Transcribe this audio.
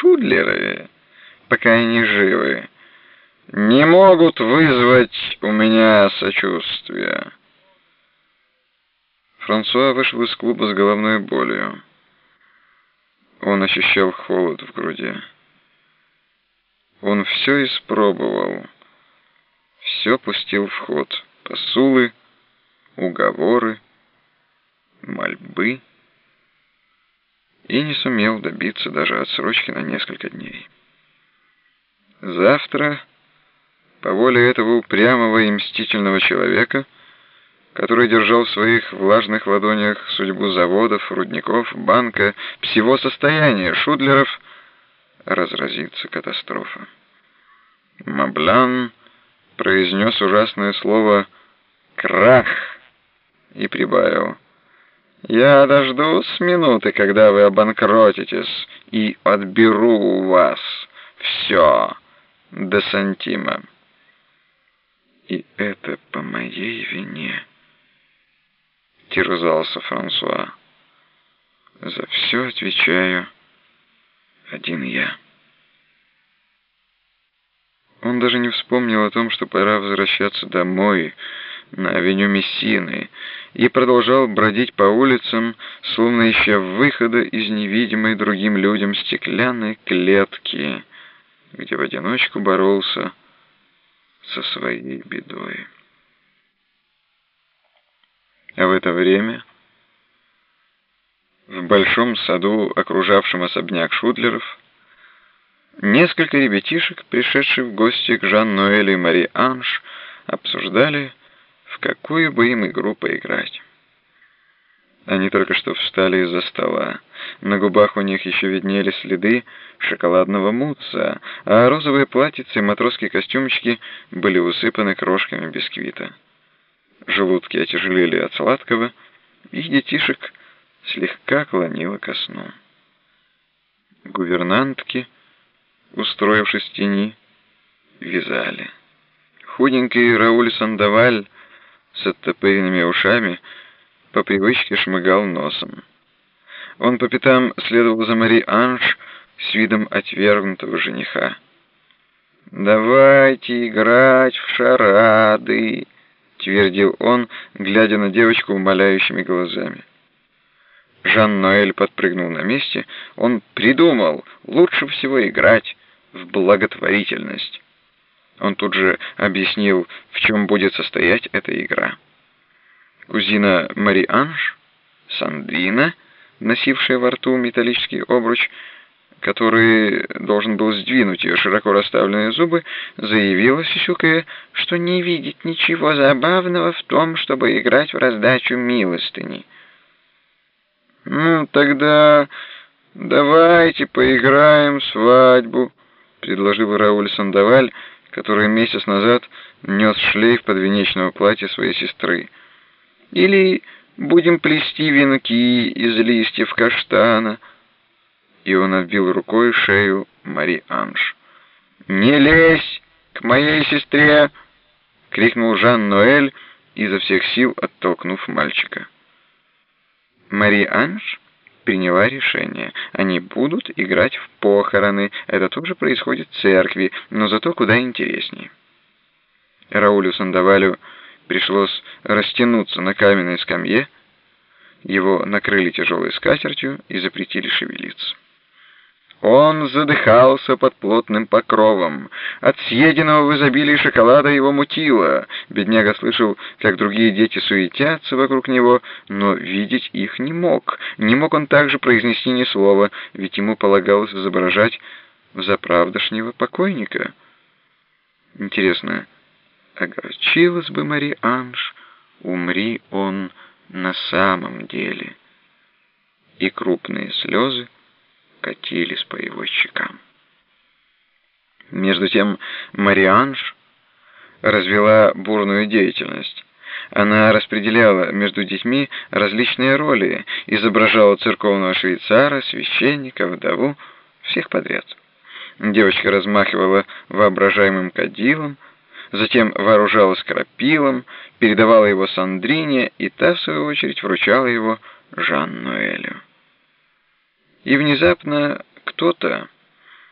Шудлеры, пока они живы, не могут вызвать у меня сочувствия. Франсуа вышел из клуба с головной болью. Он ощущал холод в груди. Он все испробовал, все пустил в ход. Посулы, уговоры, мольбы и не сумел добиться даже отсрочки на несколько дней. Завтра, по воле этого упрямого и мстительного человека, который держал в своих влажных ладонях судьбу заводов, рудников, банка, всего состояния шудлеров, разразится катастрофа. Маблан произнес ужасное слово «крах» и прибавил «Я дождусь минуты, когда вы обанкротитесь, и отберу у вас все до сантима». «И это по моей вине», — терзался Франсуа. «За все отвечаю один я». Он даже не вспомнил о том, что пора возвращаться домой, на авеню Мессины, и продолжал бродить по улицам, словно ища выхода из невидимой другим людям стеклянной клетки, где в одиночку боролся со своей бедой. А в это время в большом саду, окружавшем особняк Шудлеров, Несколько ребятишек, пришедших в гости к Жан-Ноэлю и Мари Анж, обсуждали, какую бы им игру поиграть. Они только что встали из-за стола. На губах у них еще виднели следы шоколадного мутца, а розовые платьицы и матросские костюмчики были усыпаны крошками бисквита. Желудки отяжелели от сладкого, и детишек слегка клонило ко сну. Гувернантки — устроившись в тени, вязали. Худенький Рауль Сандаваль с оттопыренными ушами по привычке шмыгал носом. Он по пятам следовал за Мари Анж с видом отвергнутого жениха. «Давайте играть в шарады», — твердил он, глядя на девочку умоляющими глазами. Жан-Ноэль подпрыгнул на месте. Он придумал, лучше всего играть в благотворительность. Он тут же объяснил, в чем будет состоять эта игра. Кузина Мари Анж, Сандрина, носившая во рту металлический обруч, который должен был сдвинуть ее широко расставленные зубы, заявила, сисюкая, что не видит ничего забавного в том, чтобы играть в раздачу милостыни. «Ну, тогда давайте поиграем в свадьбу», — предложил Рауль Сандаваль, который месяц назад нес шлейф подвенечного платья своей сестры. «Или будем плести венки из листьев каштана». И он отбил рукой шею Мари Анж. «Не лезь к моей сестре!» — крикнул Жан-Ноэль, изо всех сил оттолкнув мальчика. Мари Анж приняла решение. Они будут играть в похороны. Это тоже происходит в церкви, но зато куда интереснее. Раулю Сандавалю пришлось растянуться на каменной скамье. Его накрыли тяжелой скатертью и запретили шевелиться. Он задыхался под плотным покровом. От съеденного в изобилии шоколада его мутило. Бедняга слышал, как другие дети суетятся вокруг него, но видеть их не мог. Не мог он также произнести ни слова, ведь ему полагалось изображать заправдошнего покойника. Интересно, огорчилась бы Мари Анж, умри он на самом деле. И крупные слезы катились по его щекам. Между тем Марианж развела бурную деятельность. Она распределяла между детьми различные роли, изображала церковного швейцара, священника, вдову, всех подряд. Девочка размахивала воображаемым кадилом, затем вооружалась крапилом, передавала его Сандрине, и та, в свою очередь, вручала его Жан-Ноэлю. И внезапно кто-то